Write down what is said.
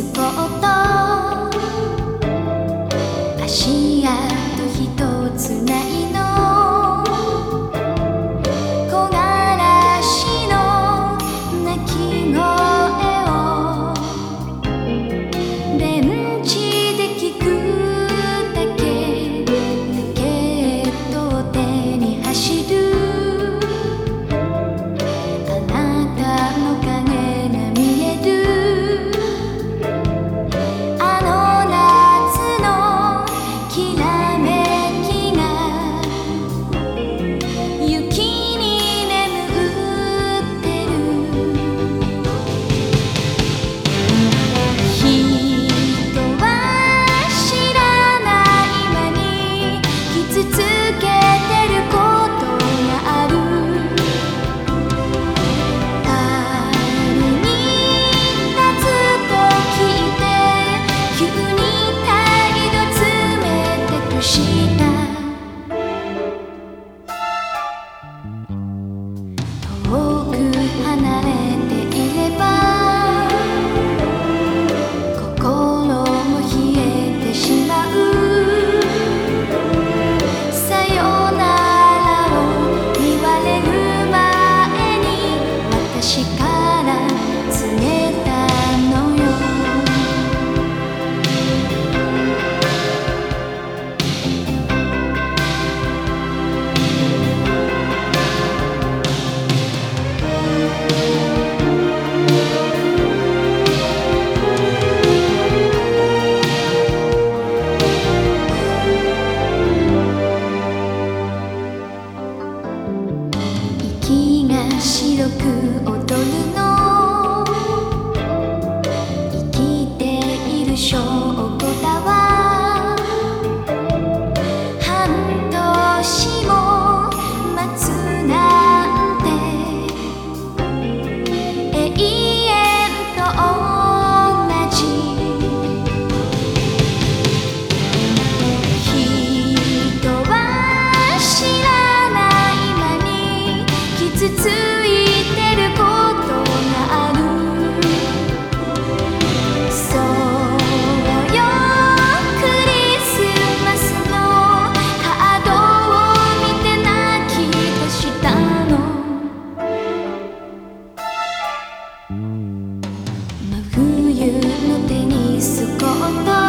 to きな白く踊るの。生きている証拠だんだ